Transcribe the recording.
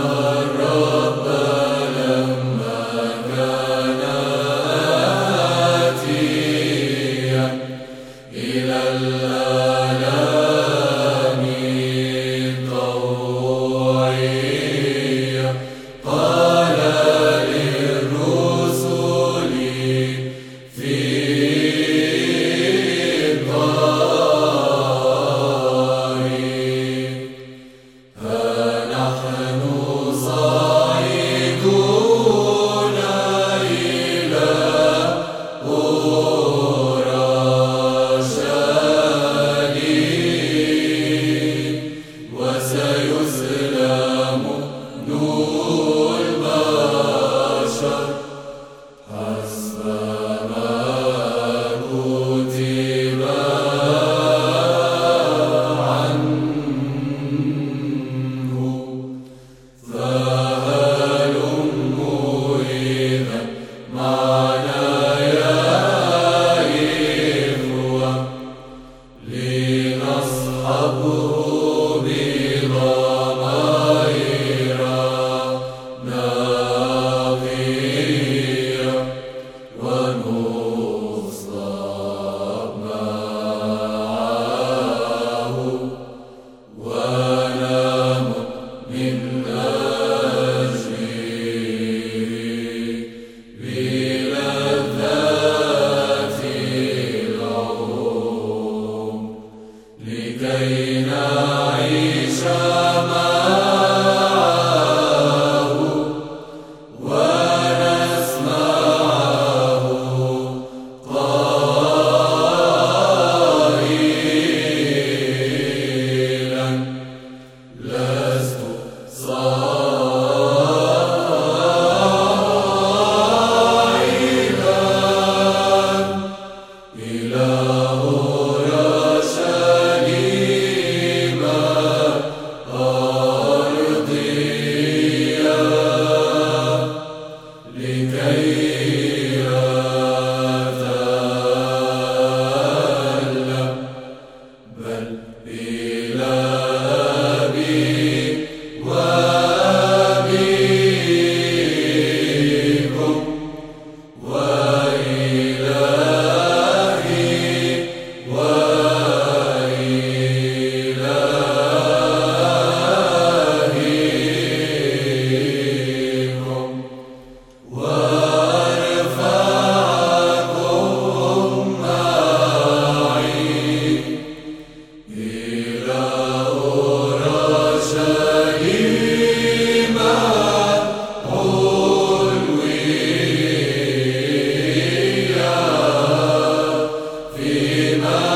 Allah. معنا يا إخوة لنصحبه Amen.